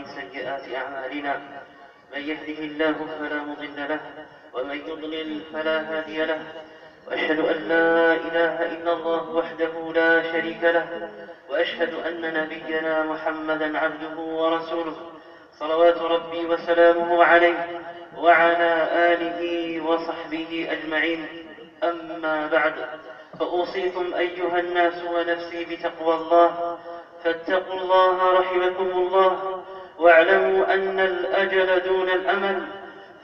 ومن سيئات أعمالنا من يهده الله فلا مضل له ومن يضلل فلا هادي له وأشهد أن لا إله إلا الله وحده لا شريك له وأشهد أن نبينا محمدا عبده ورسوله صلوات ربي وسلامه عليه وعلى آله وصحبه أجمعين. أما بعد فأوصيكم أيها الناس ونفسي بتقوى الله فاتقوا الله رحمكم الله واعلموا أن الأجل دون الأمل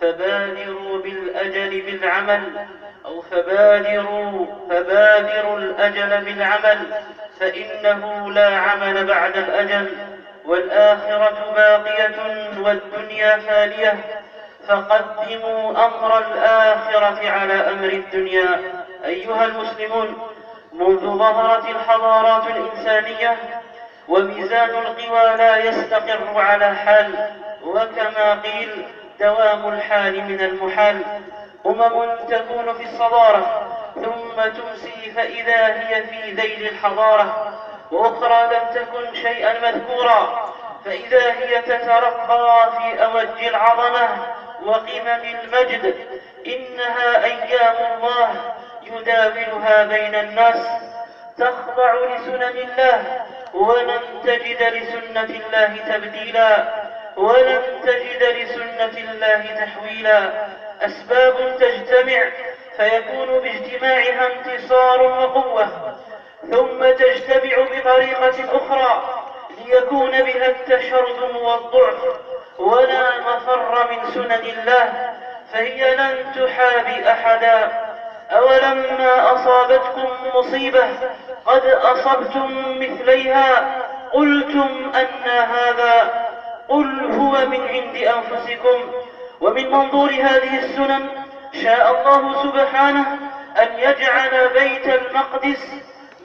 فبادروا بالأجل بالعمل أو فبادروا فبادروا الأجل بالعمل فإنه لا عمل بعد الأجل. والآخرة باقية والدنيا فانية فقدموا أمر الآخرة على أمر الدنيا. أيها المسلمون منذ ظهرت الحضارات الإنسانية وميزان القوى لا يستقر على حال وكما قيل دوام الحال من المحال أمم تكون في الصدارة ثم تمسي فإذا هي في ذيل الحضارة. وأخرى لم تكن شيئا مذكورا فإذا هي تترقى في أوج العظمة وقمم المجد إنها أيام الله يداولها بين الناس تخضع لسنن الله ولن تجد لسنة الله تبديلا ولن تجد لسنة الله تحويلا. أسباب تجتمع فيكون باجتماعها انتصار وقوة. ثم تجتمع بطريقة أخرى ليكون بها التشرذم والضعف. ولا مفر من سنن الله فهي لن تحابي أحدا. أولما أصابتكم مصيبة قد أصبتم مثليها قلتم أن هذا قل هو من عند أنفسكم ومن منظور هذه السنن شاء الله سبحانه أن يجعل بيت المقدس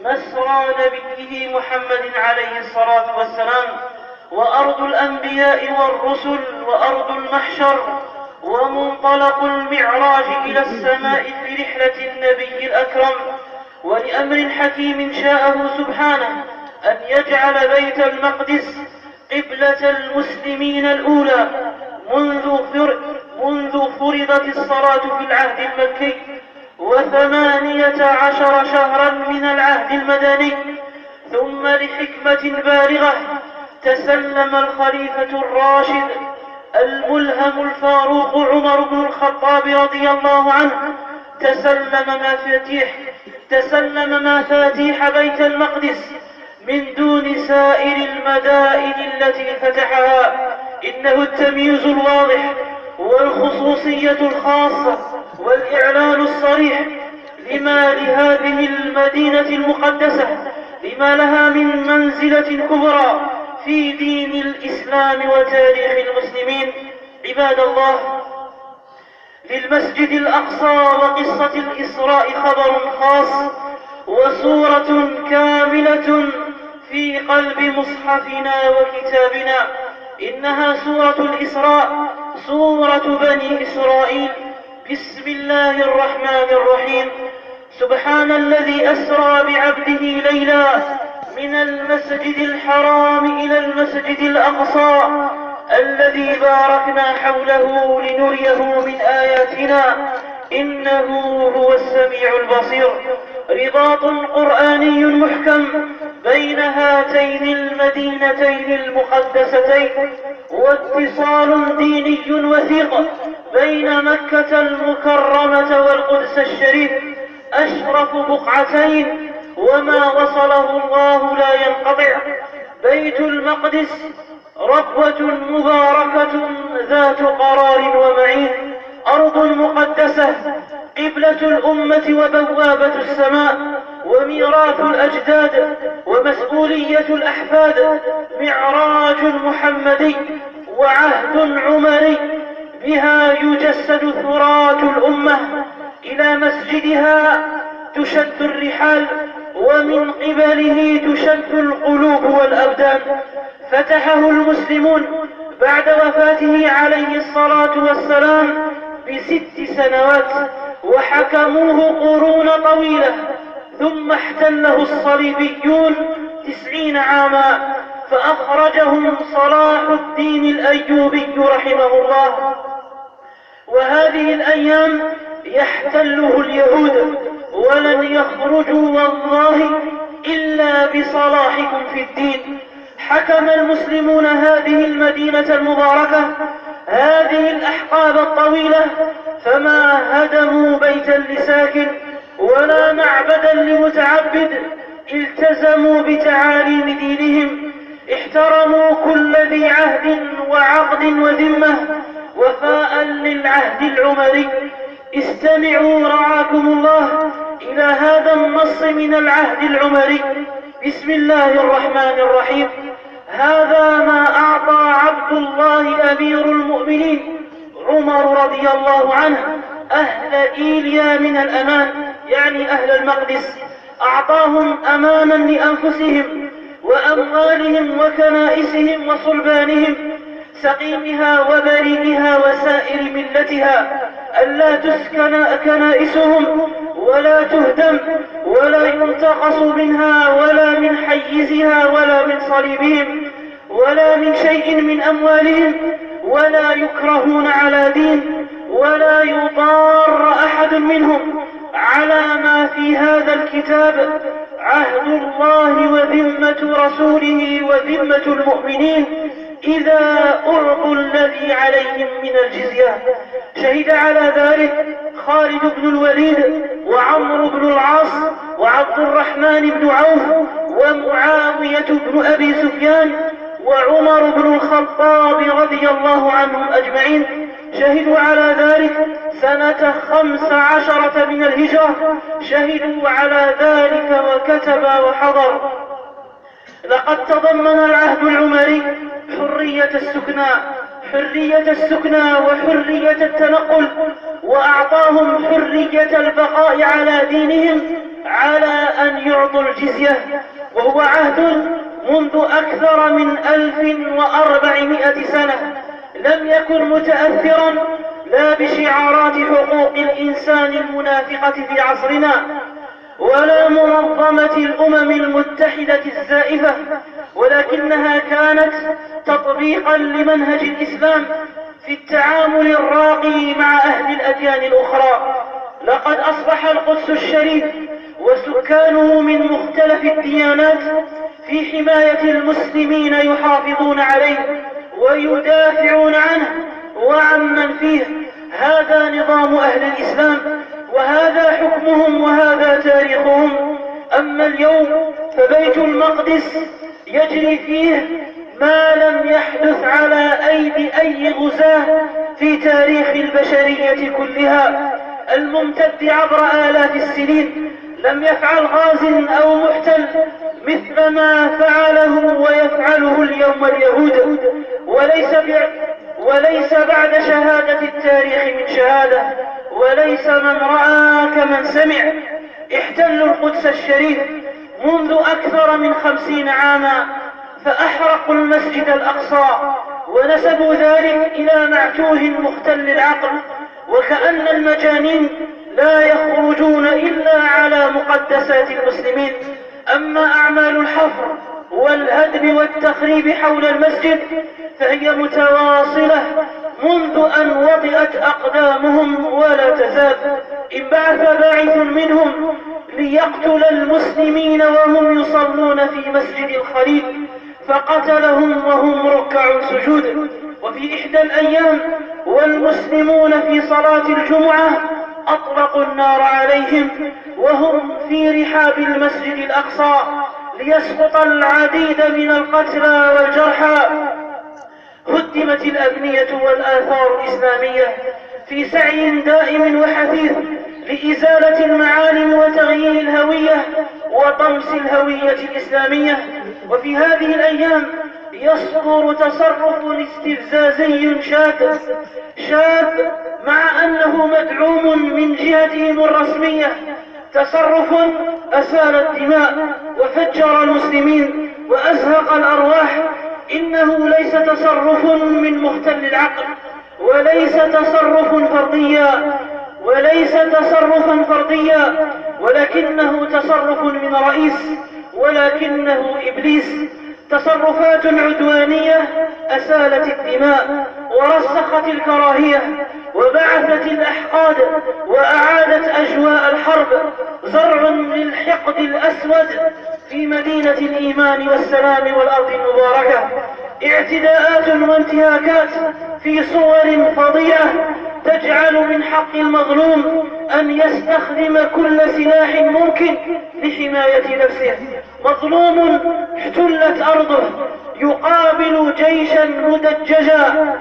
مسرى نبيه محمد عليه الصلاة والسلام وأرض الأنبياء والرسل وأرض المحشر ومنطلق المعراج إلى السماء في رحلة النبي الأكرم. ولأمر حكيم شاءه سبحانه أن يجعل بيت المقدس قبلة المسلمين الأولى منذ منذ فرضت الصلاة في العهد المكي وثمانية عشر شهرا من العهد المدني. ثم لحكمة بالغة تسلم الخليفة الراشد الملهم الفاروق عمر بن الخطاب رضي الله عنه تسلم مفاتيح تسلم مفاتيح بيت المقدس من دون سائر المدائن التي فتحها. إنه التمييز الواضح والخصوصية الخاصة والإعلان الصريح لما لهذه المدينة المقدسة لما لها من منزلة كبرى في دين الإسلام وتاريخ المسلمين. عباد الله للمسجد الأقصى وقصة الإسراء خبر خاص وصورة كاملة في قلب مصحفنا وكتابنا. إنها سورة الإسراء سورة بني إسرائيل. بسم الله الرحمن الرحيم. سبحان الذي أسرى بعبده ليلا من المسجد الحرام إلى المسجد الأقصى. الذي باركنا حوله لنريه من آياتنا إنه هو السميع البصير. رباط قرآني محكم بين هاتين المدينتين المقدستين واتصال ديني وثيق بين مكة المكرمة والقدس الشريف. أشرف بقعتين وما وصله الله لا ينقطع. بيت المقدس ربوة مباركة ذات قرار ومعين أرض مقدسة قبلة الأمة وبوابة السماء وميراث الأجداد ومسؤولية الأحفاد معراج محمدي وعهد عمري بها يجسد ثرات الأمة إلى مسجدها تشد الرحال ومن قبله تشد القلوب والأبدان. فتحه المسلمون بعد وفاته عليه الصلاة والسلام بست سنوات وحكموه قرون طويلة. ثم احتله الصليبيون تسعين عاما. فأخرجهم صلاح الدين الأيوبي رحمه الله. وهذه الأيام يحتله اليهود ولن يخرجوا والله إلا بصلاحكم في الدين. حكم المسلمون هذه المدينة المباركة هذه الأحقاب الطويلة فما هدموا بيتا لساكن ولا معبدا لمتعبد التزموا بتعاليم دينهم احترموا كل ذي عهد وعقد وذمة وفاء للعهد العمري. استمعوا رعاكم الله إلى هذا النص من العهد العمري. بسم الله الرحمن الرحيم. هذا ما أعطى عبد الله أمير المؤمنين عمر رضي الله عنه أهل إيليا من الأمان يعني أهل المقدس. أعطاهم أمانا لأنفسهم وأموالهم وكنائسهم وصلبانهم. سقيمها وبريئها وسائر ملتها ألا تسكن كنائسهم ولا تهدم ولا ينتقص منها ولا من حيزها ولا من صليبهم ولا من شيء من أموالهم ولا يكرهون على دين ولا يضار أحد منهم على ما في هذا الكتاب عهد الله وذمة رسوله وذمة المؤمنين إذا أعطوا الذي عليهم من الجزية شهد على ذلك خالد بن الوليد وعمرو بن العاص وعبد الرحمن بن عوف ومعاوية بن أبي سفيان وعمر بن الخطاب رضي الله عنهم أجمعين. شهدوا على ذلك سنة خمس عشرة من الهجرة. شهدوا على ذلك وكتب وحضر. لقد تضمن العهد العمري حرية السكنى حرية السكنى وحرية التنقل وأعطاهم حرية البقاء على دينهم على أن يعطوا الجزية. وهو عهد منذ أكثر من ألف وأربعمائة سنة. لم يكن متأثرا لا بشعارات حقوق الإنسان المنافقة في عصرنا. ولا منظمة الأمم المتحدة الزائفة ولكنها كانت تطبيقا لمنهج الإسلام في التعامل الراقي مع أهل الأديان الأخرى. لقد أصبح القدس الشريف وسكانه من مختلف الديانات في حماية المسلمين يحافظون عليه ويدافعون عنه. وعمن فيه هذا نظام أهل الإسلام وهذا حكمهم وهذا تاريخهم. أما اليوم فبيت المقدس يجري فيه ما لم يحدث على أيدي أي غزاة في تاريخ البشرية كلها. الممتد عبر آلاف السنين. لم يفعل غاز أو محتل مثل ما فعله ويفعله اليوم اليهود. وليس وليس بعد شهادة التاريخ من شهادة وليس من رأى كمن سمع. احتلوا القدس الشريف منذ أكثر من خمسين عاما فأحرقوا المسجد الأقصى ونسبوا ذلك إلى معتوه مختل العقل وكأن المجانين لا يخرجون إلا على مقدسات المسلمين. أما أعمال الحفر والهدم والتخريب حول المسجد فهي متواصلة منذ أن وطئت أقدامهم ولا تزال. إن بعث باعث منهم ليقتل المسلمين وهم يصلون في مسجد الخليل فقتلهم وهم ركع سجود. وفي إحدى الأيام والمسلمون في صلاة الجمعة أطلقوا النار عليهم وهم في رحاب المسجد الأقصى. ليسقط العديد من القتلى والجرحى. هدمت الأبنية والآثار الإسلامية في سعي دائم وحثيث لإزالة المعالم وتغيير الهوية وطمس الهوية الإسلامية. وفي هذه الأيام يصدر تصرف استفزازي شاذ شاذ مع أنه مدعوم من جهتهم الرسمية تصرف أسال الدماء وفجر المسلمين وأزهق الأرواح. إنه ليس تصرف من مختل العقل وليس تصرف فرديا وليس تصرفا فرديا ولكنه تصرف من رئيس ولكنه إبليس. تصرفات عدوانية أسالت الدماء ورسخت الكراهية وبعثت الأحقاد وأعادت أجواء الحرب زرع للحقد الأسود في مدينة الإيمان والسلام والأرض المباركة. اعتداءات وانتهاكات في صور فظيعة تجعل من حق المظلوم أن يستخدم كل سلاح ممكن لحماية نفسه. مظلوم احتلت أرضه يقابل جيشا مدججا.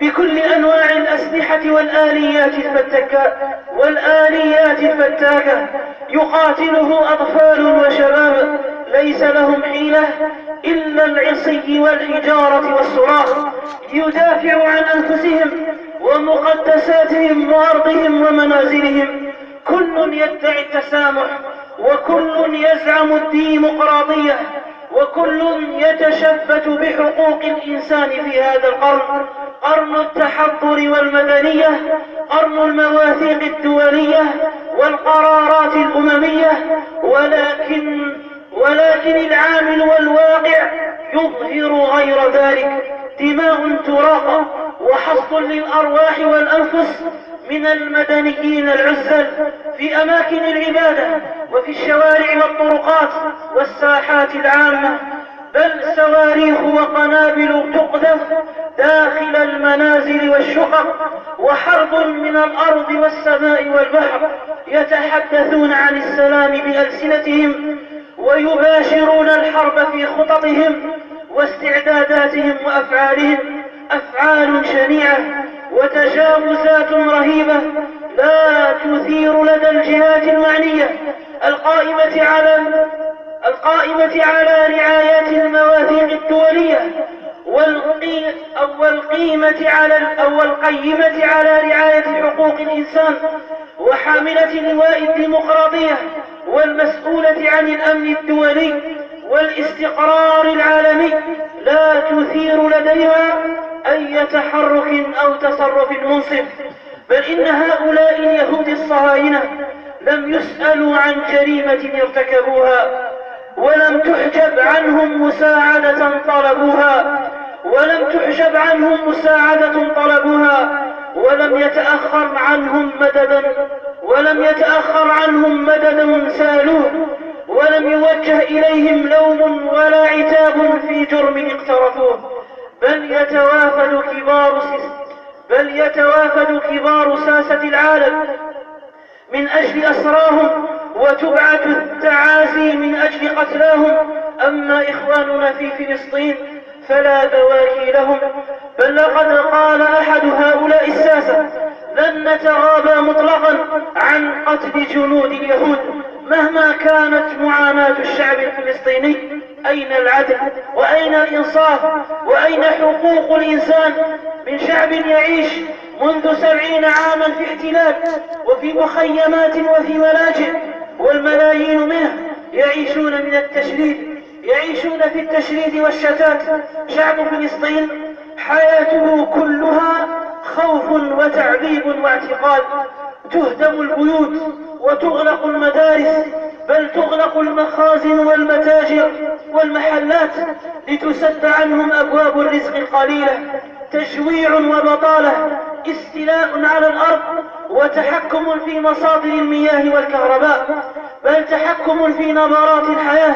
بكل أنواع الأسلحة والآليات الفتكة والآليات الفتاكة. يقاتله أطفال وشباب ليس لهم حيلة إلا العصي والحجارة والصراخ. يدافع عن أنفسهم ومقدساتهم وأرضهم ومنازلهم. كل يدعي التسامح وكل يزعم الديمقراطية. وكل يتشبت بحقوق الإنسان في هذا القرن قرن التحضر والمدنية قرن المواثيق الدولية والقرارات الأممية ولكن ولكن العامل والواقع يظهر غير ذلك. دماء تراق وحصد للأرواح والأنفس من المدنيين العزل في أماكن العبادة وفي الشوارع والطرقات والساحات العامة بل صواريخ وقنابل تقذف داخل المنازل والشقق وحرب من الأرض والسماء والبحر يتحدثون عن السلام بألسنتهم ويباشرون الحرب في خططهم واستعداداتهم وأفعالهم. أفعال شنيعة وتجاوزات رهيبة لا تثير لدى الجهات المعنية القائمة على القائمة على رعايات المواثيق الدولية والقيمة على أو القيمة على رعاية حقوق الإنسان وحاملة لواء الديمقراطية والمسؤولة عن الأمن الدولي. والاستقرار العالمي لا تثير لديها أي تحرك أو تصرف منصف بل إن هؤلاء اليهود الصهاينة لم يسألوا عن جريمة ارتكبوها ولم تحجب عنهم مساعدة طلبوها ولم تحجب عنهم مساعدة طلبوها ولم يتأخر عنهم مددا ولم يتأخر عنهم مددا سالوه ولم يوجه إليهم لوم ولا عتاب في جرم اقترفوه. بل يتوافد كبار بل يتوافد كبار ساسة العالم. من أجل أسراهم وتبعث التعازي من أجل قتلاهم. أما إخواننا في فلسطين فلا بواكي لهم. بل لقد قال أحد هؤلاء الساسة لن نتغابى مطلقا عن قتل جنود اليهود مهما كانت معاناة الشعب الفلسطيني أين العدل؟ وأين الإنصاف؟ وأين حقوق الإنسان من شعب يعيش منذ سبعين عاما في احتلال وفي مخيمات وفي ملاجئ والملايين منه يعيشون من التشريد يعيشون في التشريد والشتات. شعب فلسطين حياته كلها خوف وتعذيب واعتقال. تهدم البيوت وتغلق المدارس بل تغلق المخازن والمتاجر والمحلات لتسد عنهم أبواب الرزق القليلة تجويع وبطالة استيلاء على الأرض وتحكم في مصادر المياه والكهرباء بل تحكم في نبرات الحياة.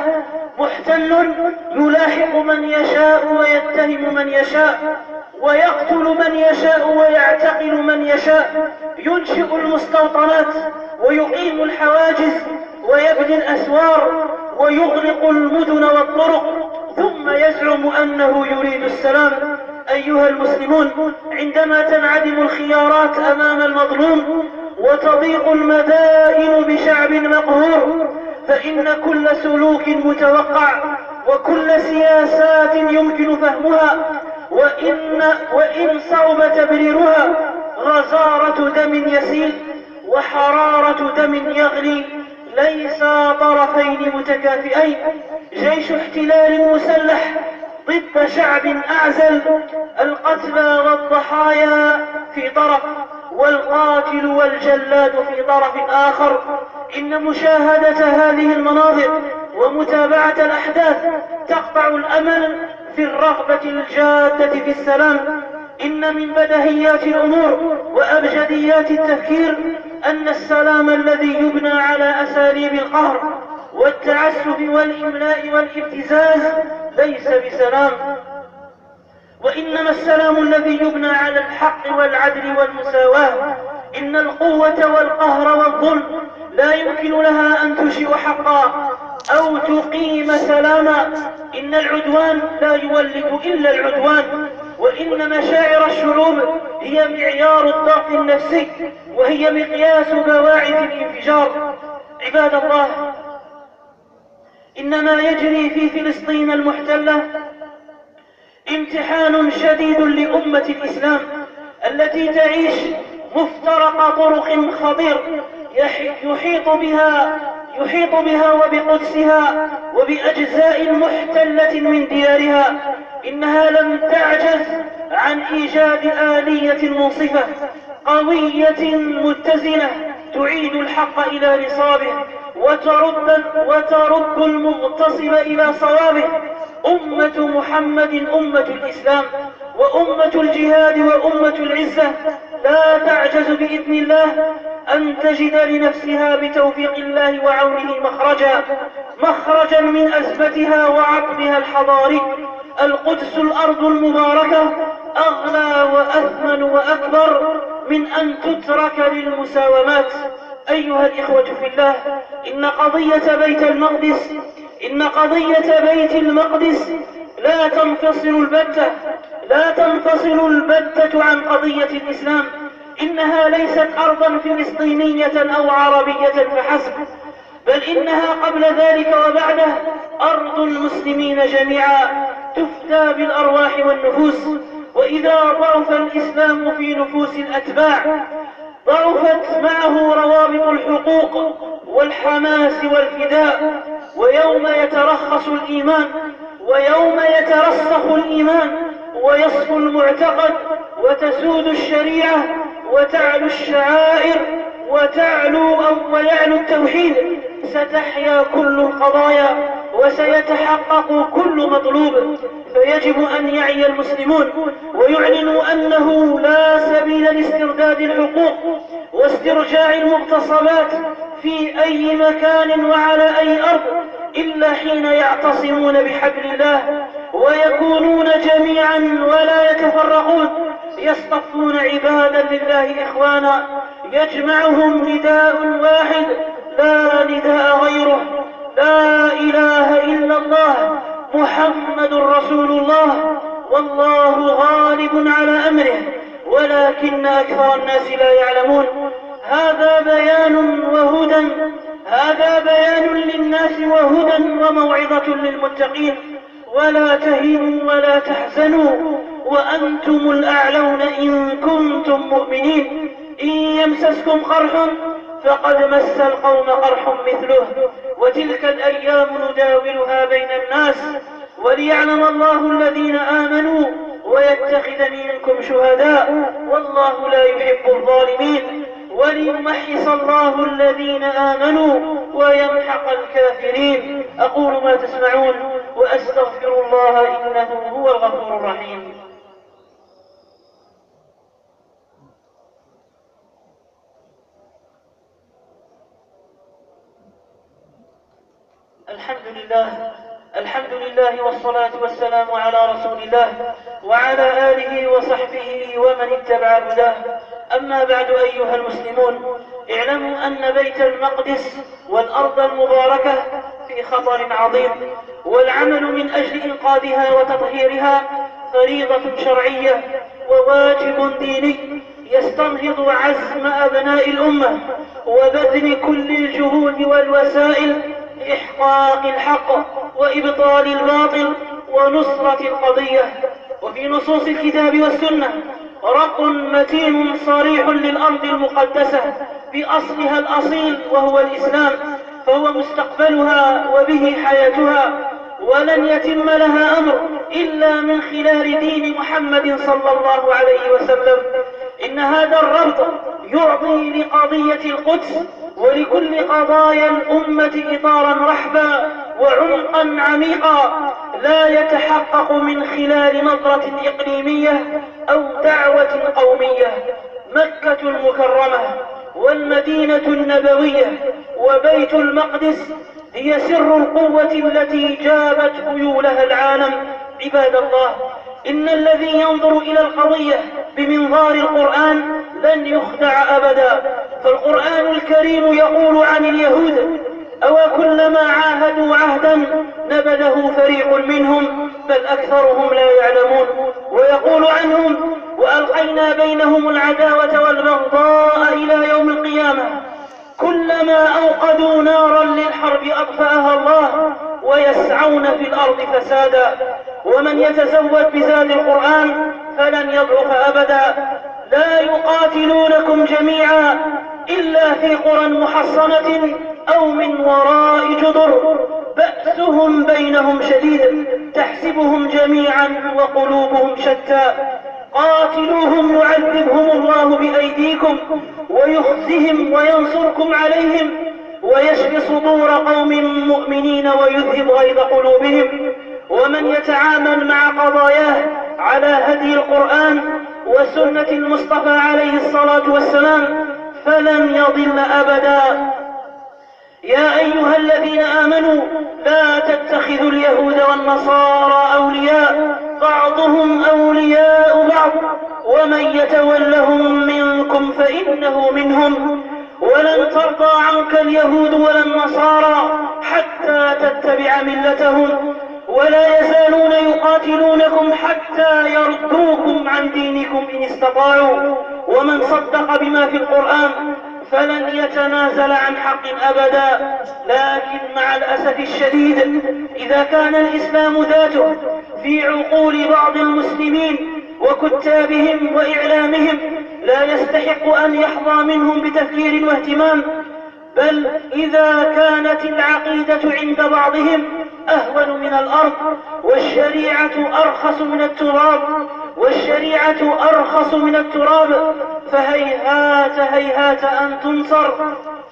محتل يلاحق من يشاء ويتهم من يشاء ويقتل من يشاء ويعتقل من يشاء. ينشئ المستوطنات ويقيم الحواجز ويبني الأسوار ويغلق المدن والطرق ثم يزعم أنه يريد السلام. أيها المسلمون عندما تنعدم الخيارات أمام المظلوم وتضيق المدائن بشعب مقهور فإن كل سلوك متوقع وكل سياسات يمكن فهمها وإن, وإن صعب تبريرها غزارة دم يسيل وحرارة دم يغلي ليس طرفين متكافئين. جيش احتلال مسلح ضد شعب أعزل القتلى والضحايا في طرف والقاتل والجلاد في طرف آخر. إن مشاهدة هذه المناظر ومتابعة الأحداث تقطع الأمل في الرغبة الجادة في السلام. إن من بدهيات الأمور وأبجديات التفكير أن السلام الذي يبنى على أساليب القهر والتعسف والإملاء والإبتزاز ليس بسلام وإنما السلام الذي يبنى على الحق والعدل والمساواة. إن القوة والقهر والظلم لا يمكن لها أن تنشئ حقا أو تقيم سلاما. إن العدوان لا يولد إلا العدوان وإن مشاعر الشعوب هي معيار الضغط النفسي وهي مقياس بواعث الانفجار. عباد الله إن ما يجري في فلسطين المحتلة امتحان شديد لأمة الإسلام التي تعيش مفترق طرق خطير يحيط بها يحيط بها وبقدسها وبأجزاء محتلة من ديارها إنها لم تعجز عن إيجاد آلية منصفة قوية متزنة تعيد الحق إلى نصابه وترد, وترد المغتصب إلى صوابه. أمة محمد أمة الإسلام وأمة الجهاد وأمة العزة. لا تعجز بإذن الله أن تجد لنفسها بتوفيق الله وعونه مخرجا. مخرجا من أزمتها وعقبها الحضاري. القدس الأرض المباركة أغلى وأثمن وأكبر من أن تترك للمساومات. أيها الإخوة في الله إن قضية بيت المقدس إن قضية بيت المقدس لا تنفصل البتة لا تنفصل البتة عن قضية الإسلام. إنها ليست أرضا فلسطينية أو عربية فحسب بل إنها قبل ذلك وبعده أرض المسلمين جميعا تفتى بالأرواح والنفوس. وإذا ضعف الإسلام في نفوس الأتباع ضعفت معه روابط الحقوق والحماس والفداء ويوم يترخص الإيمان ويوم يترسخ الإيمان ويصفو المعتقد وتسود الشريعة وتعلو الشعائر وتعلو ويعلو التوحيد. ستحيا كل القضايا وسيتحقق كل مطلوب فيجب أن يعي المسلمون ويعلنوا أنه لا سبيل لاسترداد الحقوق واسترجاع المغتصبات في أي مكان وعلى أي أرض إلا حين يعتصمون بحبل الله ويكونون جميعا ولا يتفرقون. يصطفون عبادا لله إخوانا يجمعهم نداء واحد لا نداء غيره. لا إله إلا الله محمد رسول الله والله غالب على أمره ولكن أكثر الناس لا يعلمون. هذا بيان وهدى هذا بيان للناس وهدى وموعظة للمتقين. ولا تهنوا ولا تحزنوا وأنتم الأعلون إن كنتم مؤمنين. إن يمسسكم قرح فقد مس القوم قرح مثله وتلك الأيام نداولها بين الناس وليعلم الله الذين آمنوا ويتخذ منكم شهداء والله لا يحب الظالمين. وليمحص الله الذين آمنوا ويمحق الكافرين. أقول ما تسمعون وأستغفر الله إنه هو الغفور الرحيم الحمد لله. الحمد لله والصلاة والسلام على رسول الله وعلى آله وصحبه ومن اتبع هداه. أما بعد أيها المسلمون اعلموا أن بيت المقدس والأرض المباركة في خطر عظيم والعمل من أجل إنقاذها وتطهيرها فريضة شرعية وواجب ديني يستنهض عزم أبناء الأمة وبذل كل الجهود والوسائل لإحقاق الحق وإبطال الباطل ونصرة القضية. وفي نصوص الكتاب والسنة رق متين صريح للأرض المقدسة بأصلها الأصيل وهو الإسلام فهو مستقبلها وبه حياتها ولن يتم لها أمر إلا من خلال دين محمد صلى الله عليه وسلم. إن هذا الربط يعطي لقضية القدس ولكل قضايا الأمة إطارا رحبا وعمقا عميقا لا يتحقق من خلال نظرة إقليمية أو دعوة قومية. مكة المكرمة والمدينة النبوية وبيت المقدس هي سر القوة التي جابت خيولها العالم. عباد الله إن الذي ينظر إلى القضية بمنظار القرآن لن يخدع أبدا. فالقرآن الكريم يقول عن اليهود أو كلما عاهدوا عهدا نبذه فريق منهم بل أكثرهم لا يعلمون. ويقول عنهم وألقينا بينهم العداوة والبغضاء إلى يوم القيامة. كلما أوقدوا نارا للحرب أطفأها الله ويسعون في الأرض فسادا. ومن يتزود بزاد القرآن فلن يضعف أبدا. لا يقاتلونكم جميعا إلا في قرى محصنة أو من وراء جدر. بأسهم بينهم شديد تحسبهم جميعا وقلوبهم شتى. قاتلوهم يعذبهم الله بأيديكم ويخزهم وينصركم عليهم ويشفي صدور قوم مؤمنين ويذهب غيظ قلوبهم. ومن يتعامل مع قضاياه على هدي القرآن وسنة المصطفى عليه الصلاة والسلام فلن يضل أبدا. يا أيها الذين آمنوا لا تتخذوا اليهود والنصارى أولياء بعضهم أولياء بعض. ومن يتولهم منكم فإنه منهم. ولن ترضى عنك اليهود ولا النصارى حتى تتبع ملتهم. ولا يزالون يقاتلونكم حتى يردوكم عن دينكم إن استطاعوا. ومن صدق بما في القرآن فلن يتنازل عن حق أبدا. لكن مع الأسف الشديد إذا كان الإسلام ذاته في عقول بعض المسلمين وكتابهم وإعلامهم لا يستحق أن يحظى منهم بتفكير واهتمام. بل إذا كانت العقيدة عند بعضهم أهون من الأرض والشريعة أرخص من التراب والشريعة أرخص من التراب فهيهات هيهات أن تنصر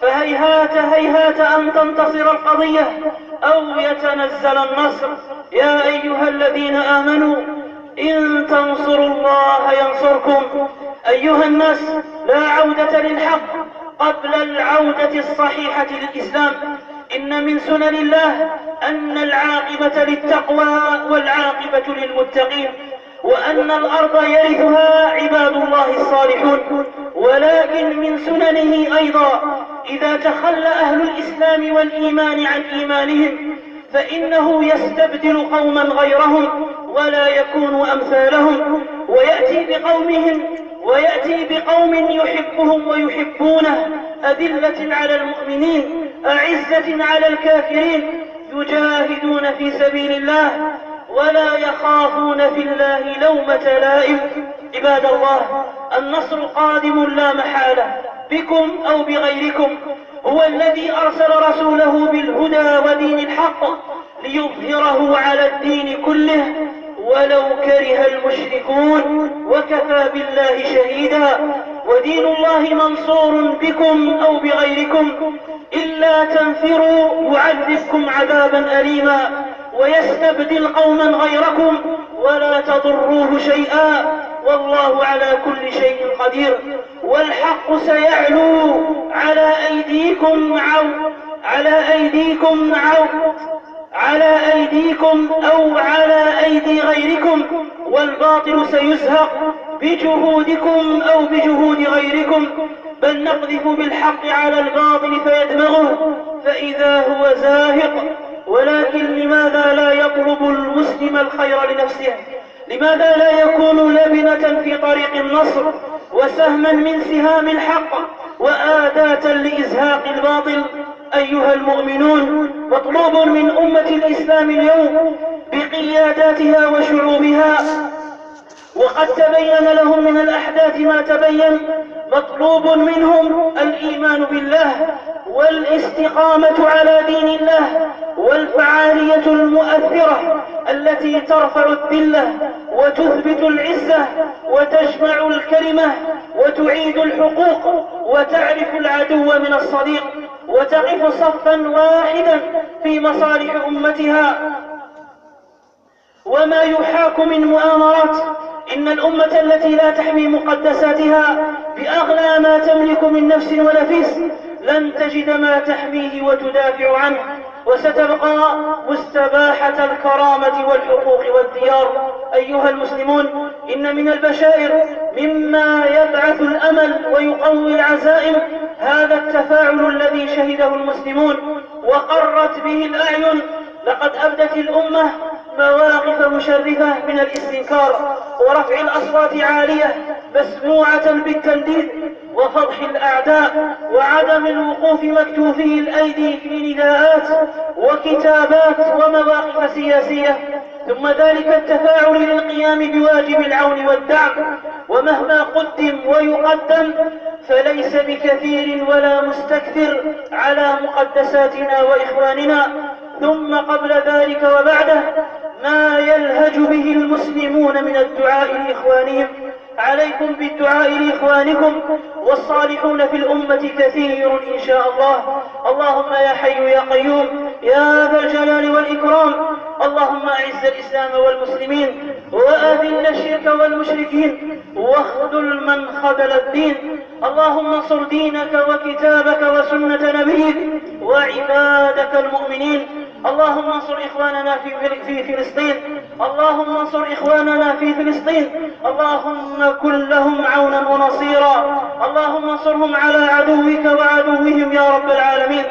فهيهات هيهات أن تنتصر القضية أو يتنزل النصر. يا أيها الذين آمنوا إن تنصروا الله ينصركم. أيها الناس لا عودة للحق. قبل العودة الصحيحة للإسلام إن من سنن الله أن العاقبة للتقوى والعاقبة للمتقين وأن الأرض يرثها عباد الله الصالحون. ولكن من سننه أيضا إذا تخلى أهل الإسلام والإيمان عن إيمانهم فإنه يستبدل قوما غيرهم ولا يكون أمثالهم ويأتي بقومهم ويأتي بقوم يحبهم ويحبونه أذلة على المؤمنين أعزة على الكافرين يجاهدون في سبيل الله ولا يخافون في الله لومة لائم. عباد الله النصر قادم لا محالة بكم أو بغيركم. هو الذي أرسل رسوله بالهدى ودين الحق ليظهره على الدين كله ولو كره المشركون وكفى بالله شهيدا. ودين الله منصور بكم أو بغيركم إلا تنفروا يعذبكم عذابا أليما. ويستبدل قوما غيركم ولا تضروه شيئا والله على كل شيء قدير والحق سيعلو على أيديكم عو على أيديكم عو على أيديكم أو على أيدي غيركم والباطل سيزهق بجهودكم أو بجهود غيركم بل نقذف بالحق على الباطل فيدمغه فإذا هو زاهق ولكن لماذا لا يطلب المسلم الخير لنفسه؟ لماذا لا يكون لبنة في طريق النصر وسهما من سهام الحق وآداة لإزهاق الباطل؟ أيها المؤمنون مطلوب من أمة الإسلام اليوم بقياداتها وشعوبها. وقد تبين لهم من الأحداث ما تبين مطلوب منهم الإيمان بالله والاستقامة على دين الله والفعالية المؤثرة التي ترفع الذلة وتثبت العزة وتجمع الكلمة وتعيد الحقوق وتعرف العدو من الصديق وتقف صفا واحدا في مصالح أمتها. وما يحاك من مؤامرات إن الأمة التي لا تحمي مقدساتها بأغلى ما تملك من نفس ونفيس لن تجد ما تحميه وتدافع عنه وستبقى مستباحة الكرامة والحقوق والديار. أيها المسلمون إن من البشائر مما يبعث الأمل ويقوي العزائم هذا التفاعل الذي شهده المسلمون وقرت به الأعين. لقد أبدت الأمة مواقف مشرفة من الاستنكار ورفع الأصوات عالية مسموعة بالتنديد وفضح الأعداء وعدم الوقوف مكتوفي الأيدي في نداءات وكتابات ومواقف سياسية. ثم ذلك التفاعل للقيام بواجب العون والدعم. ومهما قدم ويقدم فليس بكثير ولا مستكثر على مقدساتنا وإخواننا. ثم قبل ذلك وبعده ما يلهج به المسلمون من الدعاء لإخوانهم. عليكم بالدعاء لإخوانكم والصالحون في الأمة كثير إن شاء الله. اللهم يا حي يا قيوم يا ذا الجلال والإكرام. اللهم أعز الإسلام والمسلمين وأذل الشرك والمشركين واخذل من خذل الدين. اللهم انصر دينك وكتابك وسنة نبيك وعبادك المؤمنين. اللهم انصر إخواننا في في فلسطين. اللهم انصر إخواننا في فلسطين. اللهم كن لهم عونا ونصيرا. اللهم انصرهم على عدوك وعدوهم يا رب العالمين.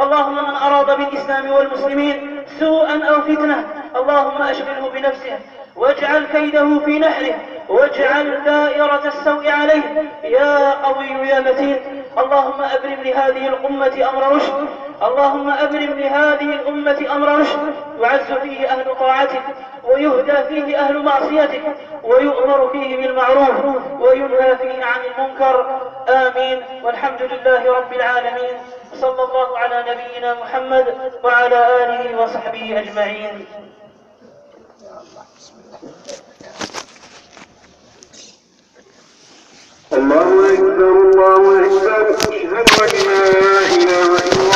اللهم من أراد بالإسلام والمسلمين سوءا أو فتنة اللهم أشغله بنفسه واجعل كيده في نحره واجعل دائرة السوء عليه. يا قوي يا متين اللهم أبرم لهذه الأمة أمر رشد. اللهم أبرم لهذه الأمة أمر رشد يعز فيه أهل طاعتك ويهدى فيه أهل معصيتك ويؤمر فيه بالمعروف وينهى فيه عن المنكر. آمين. والحمد لله رب العالمين. صلى الله على نبينا محمد وعلى آله وصحبه أجمعين. الله أكبر الله أكبر. أشهد أن لا إله إلا الله.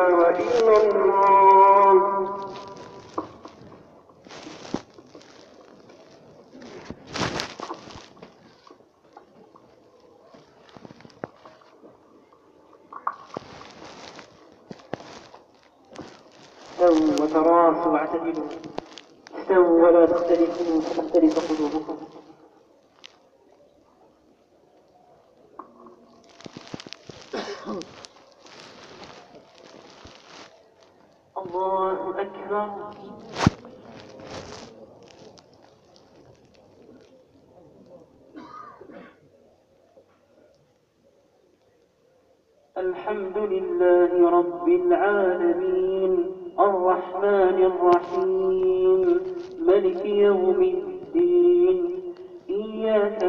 Gracias.